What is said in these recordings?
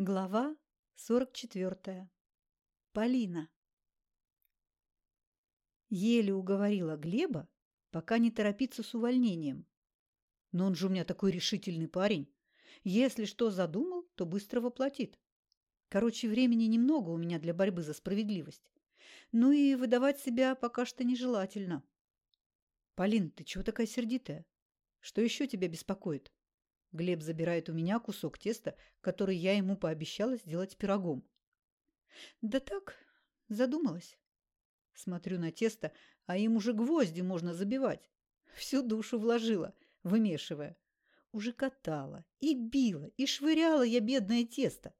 Глава 44. Полина. Еле уговорила Глеба пока не торопиться с увольнением. Но он же у меня такой решительный парень. Если что задумал, то быстро воплотит. Короче, времени немного у меня для борьбы за справедливость. Ну и выдавать себя пока что нежелательно. Полин, ты чего такая сердитая? Что еще тебя беспокоит? Глеб забирает у меня кусок теста, который я ему пообещала сделать пирогом. Да так, задумалась. Смотрю на тесто, а им уже гвозди можно забивать. Всю душу вложила, вымешивая. Уже катала и била, и швыряла я бедное тесто.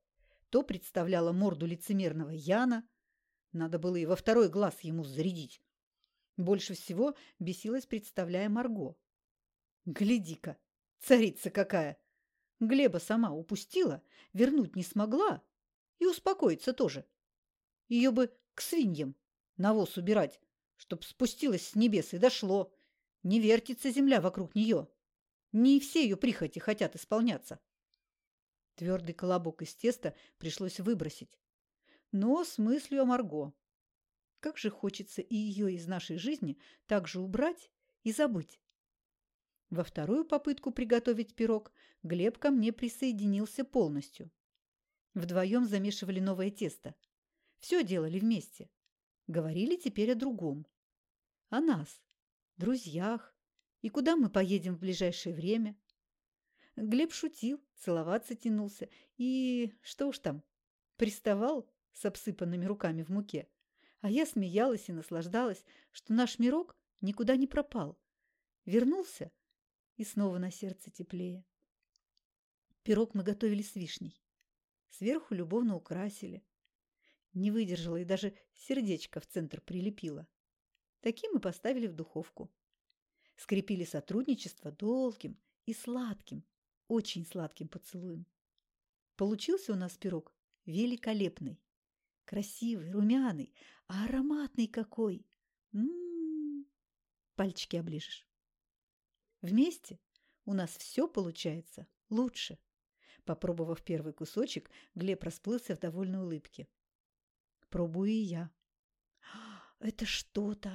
То представляла морду лицемерного Яна. Надо было и во второй глаз ему зарядить. Больше всего бесилась, представляя Марго. Гляди-ка, Царица какая! Глеба сама упустила, вернуть не смогла и успокоиться тоже. Ее бы к свиньям навоз убирать, чтоб спустилась с небес и дошло. Не вертится земля вокруг нее. Не все ее прихоти хотят исполняться. Твердый колобок из теста пришлось выбросить. Но с мыслью о Марго. Как же хочется и ее из нашей жизни также убрать и забыть. Во вторую попытку приготовить пирог Глеб ко мне присоединился полностью. Вдвоем замешивали новое тесто. Все делали вместе. Говорили теперь о другом. О нас, друзьях и куда мы поедем в ближайшее время. Глеб шутил, целоваться тянулся и, что уж там, приставал с обсыпанными руками в муке. А я смеялась и наслаждалась, что наш мирок никуда не пропал. Вернулся и снова на сердце теплее. Пирог мы готовили с вишней. Сверху любовно украсили. Не выдержала и даже сердечко в центр прилепила. Таким мы поставили в духовку. Скрепили сотрудничество долгим и сладким, очень сладким поцелуем. Получился у нас пирог великолепный. Красивый, румяный, а ароматный какой. М -м -м. Пальчики оближешь. Вместе у нас все получается лучше. Попробовав первый кусочек, Глеб расплылся в довольной улыбке. Пробую и я. Это что-то.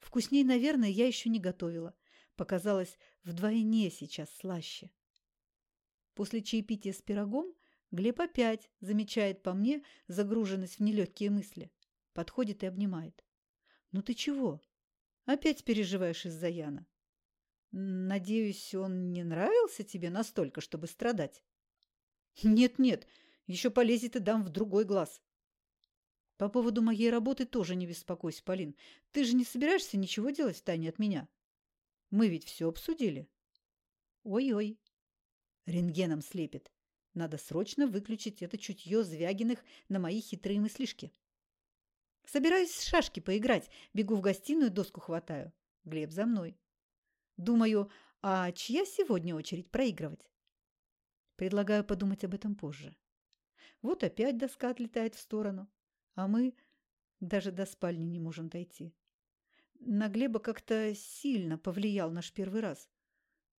Вкусней, наверное, я еще не готовила. Показалось вдвойне сейчас слаще. После чаепития с пирогом Глеб опять замечает по мне загруженность в нелегкие мысли. Подходит и обнимает. «Ну ты чего? Опять переживаешь из-за Яна?» Надеюсь, он не нравился тебе настолько, чтобы страдать? Нет-нет, еще полезет и дам в другой глаз. По поводу моей работы тоже не беспокойся, Полин. Ты же не собираешься ничего делать в тайне от меня? Мы ведь все обсудили. Ой-ой. Рентгеном слепит. Надо срочно выключить это чутье Звягиных на мои хитрые мыслишки. Собираюсь в шашки поиграть. Бегу в гостиную, доску хватаю. Глеб за мной. Думаю, а чья сегодня очередь проигрывать? Предлагаю подумать об этом позже. Вот опять доска отлетает в сторону, а мы даже до спальни не можем дойти. На Глеба как-то сильно повлиял наш первый раз.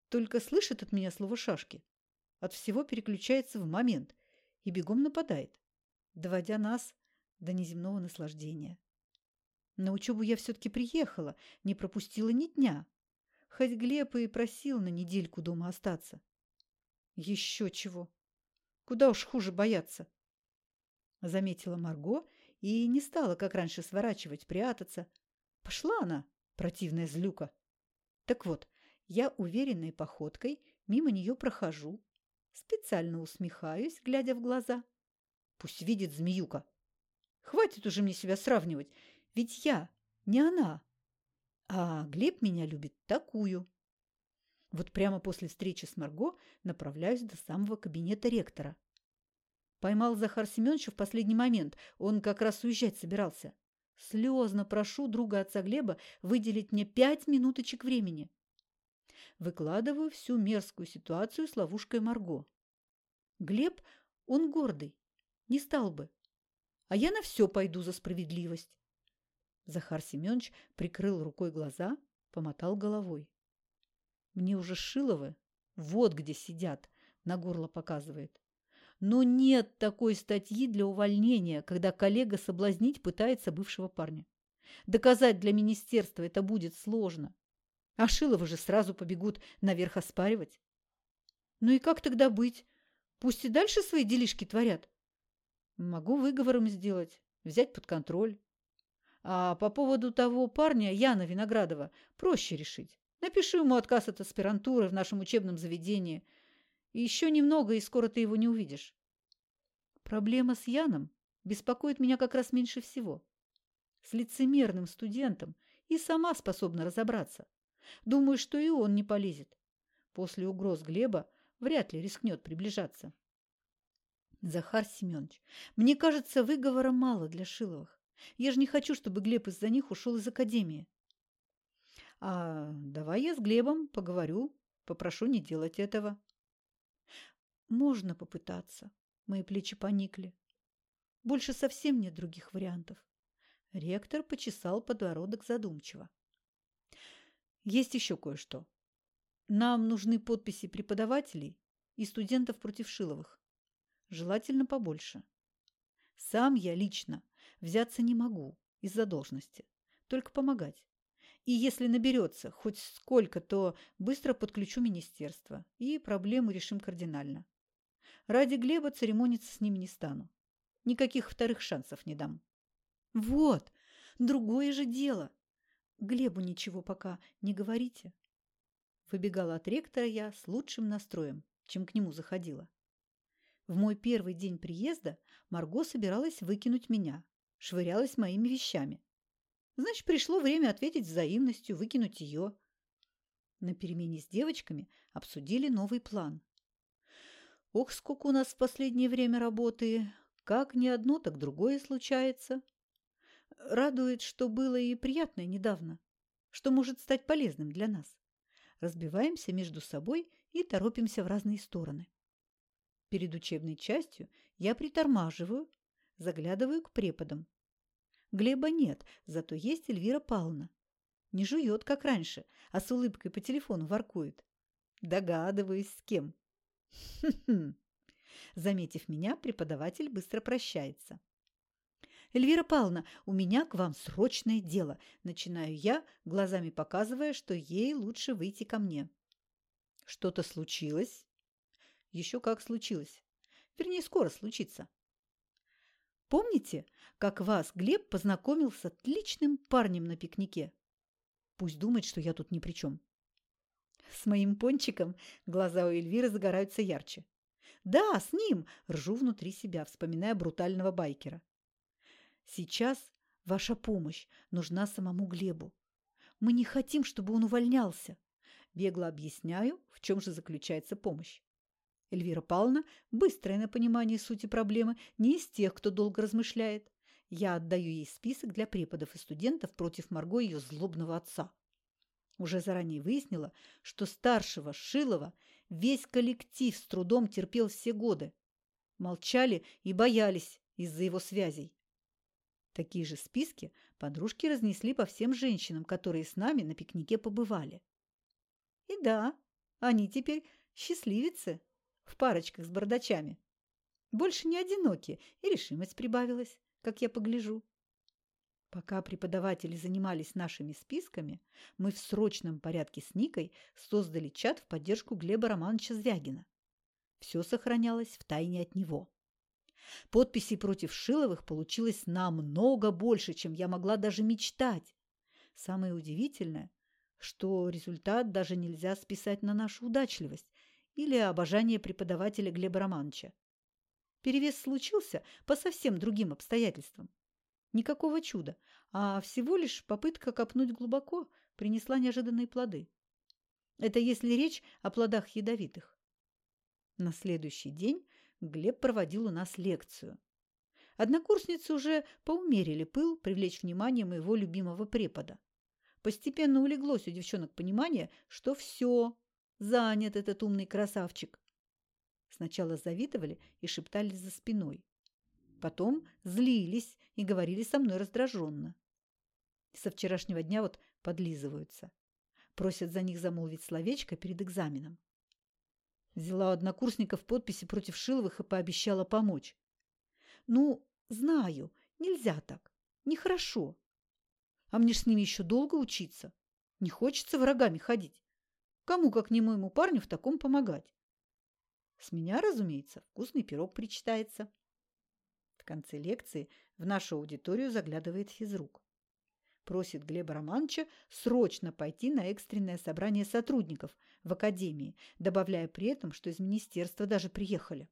Только слышит от меня слово «шашки». От всего переключается в момент и бегом нападает, доводя нас до неземного наслаждения. На учебу я все-таки приехала, не пропустила ни дня. Хоть Глеб и просил на недельку дома остаться. Еще чего. Куда уж хуже бояться. Заметила Марго и не стала, как раньше, сворачивать, прятаться. Пошла она, противная злюка. Так вот, я уверенной походкой мимо нее прохожу, специально усмехаюсь, глядя в глаза. Пусть видит змеюка. Хватит уже мне себя сравнивать, ведь я не она. А Глеб меня любит такую. Вот прямо после встречи с Марго направляюсь до самого кабинета ректора. Поймал Захар Семенович в последний момент. Он как раз уезжать собирался. Слезно прошу друга отца Глеба выделить мне пять минуточек времени. Выкладываю всю мерзкую ситуацию с ловушкой Марго. Глеб, он гордый, не стал бы. А я на все пойду за справедливость. Захар Семенович прикрыл рукой глаза, помотал головой. Мне уже Шиловы вот где сидят, на горло показывает. Но нет такой статьи для увольнения, когда коллега соблазнить пытается бывшего парня. Доказать для министерства это будет сложно. А Шилова же сразу побегут наверх оспаривать. Ну и как тогда быть? Пусть и дальше свои делишки творят. Могу выговором сделать, взять под контроль. А по поводу того парня, Яна Виноградова, проще решить. Напишу ему отказ от аспирантуры в нашем учебном заведении. Еще немного, и скоро ты его не увидишь. Проблема с Яном беспокоит меня как раз меньше всего. С лицемерным студентом и сама способна разобраться. Думаю, что и он не полезет. После угроз Глеба вряд ли рискнет приближаться. Захар Семенович, мне кажется, выговора мало для Шиловых. Я же не хочу, чтобы Глеб из-за них ушел из академии. А давай я с Глебом поговорю, попрошу не делать этого. Можно попытаться. Мои плечи поникли. Больше совсем нет других вариантов. Ректор почесал подбородок задумчиво. Есть еще кое-что. Нам нужны подписи преподавателей и студентов против Шиловых. Желательно побольше. Сам я лично взяться не могу из-за должности, только помогать. И если наберется хоть сколько, то быстро подключу министерство и проблему решим кардинально. Ради Глеба церемониться с ними не стану. Никаких вторых шансов не дам. Вот, другое же дело. Глебу ничего пока не говорите. Выбегала от ректора я с лучшим настроем, чем к нему заходила. В мой первый день приезда Марго собиралась выкинуть меня, швырялась моими вещами. Значит, пришло время ответить взаимностью, выкинуть ее. На перемене с девочками обсудили новый план. Ох, сколько у нас в последнее время работы! Как не одно, так другое случается. Радует, что было и приятное недавно, что может стать полезным для нас. Разбиваемся между собой и торопимся в разные стороны. Перед учебной частью я притормаживаю, заглядываю к преподам. Глеба нет, зато есть Эльвира Павловна. Не жует, как раньше, а с улыбкой по телефону воркует. Догадываюсь, с кем. Заметив меня, преподаватель быстро прощается. «Эльвира Павловна, у меня к вам срочное дело», – начинаю я, глазами показывая, что ей лучше выйти ко мне. «Что-то случилось?» «Еще как случилось. Вернее, скоро случится». Помните, как вас Глеб познакомил с отличным парнем на пикнике? Пусть думает, что я тут ни при чем. С моим пончиком глаза у Эльвиры загораются ярче. Да, с ним, ржу внутри себя, вспоминая брутального байкера. Сейчас ваша помощь нужна самому Глебу. Мы не хотим, чтобы он увольнялся. Бегло объясняю, в чем же заключается помощь. Эльвира Павловна, быстрая на понимание сути проблемы, не из тех, кто долго размышляет. Я отдаю ей список для преподов и студентов против Марго ее злобного отца. Уже заранее выяснила, что старшего Шилова весь коллектив с трудом терпел все годы. Молчали и боялись из-за его связей. Такие же списки подружки разнесли по всем женщинам, которые с нами на пикнике побывали. И да, они теперь счастливицы в парочках с бардачами. Больше не одиноки, и решимость прибавилась, как я погляжу. Пока преподаватели занимались нашими списками, мы в срочном порядке с Никой создали чат в поддержку Глеба Романовича Звягина. Все сохранялось в тайне от него. Подписей против Шиловых получилось намного больше, чем я могла даже мечтать. Самое удивительное, что результат даже нельзя списать на нашу удачливость или обожание преподавателя Глеба Романовича. Перевес случился по совсем другим обстоятельствам. Никакого чуда, а всего лишь попытка копнуть глубоко принесла неожиданные плоды. Это если речь о плодах ядовитых. На следующий день Глеб проводил у нас лекцию. Однокурсницы уже поумерили пыл привлечь внимание моего любимого препода. Постепенно улеглось у девчонок понимание, что все, занят этот умный красавчик. Сначала завидовали и шептались за спиной. Потом злились и говорили со мной раздраженно. Со вчерашнего дня вот подлизываются. Просят за них замолвить словечко перед экзаменом. Взяла однокурсников подписи против Шиловых и пообещала помочь. Ну, знаю, нельзя так. Нехорошо. А мне ж с ними еще долго учиться. Не хочется врагами ходить. Кому, как не моему парню, в таком помогать? С меня, разумеется, вкусный пирог причитается. В конце лекции в нашу аудиторию заглядывает физрук. Просит Глеба Романовича срочно пойти на экстренное собрание сотрудников в академии, добавляя при этом, что из министерства даже приехали.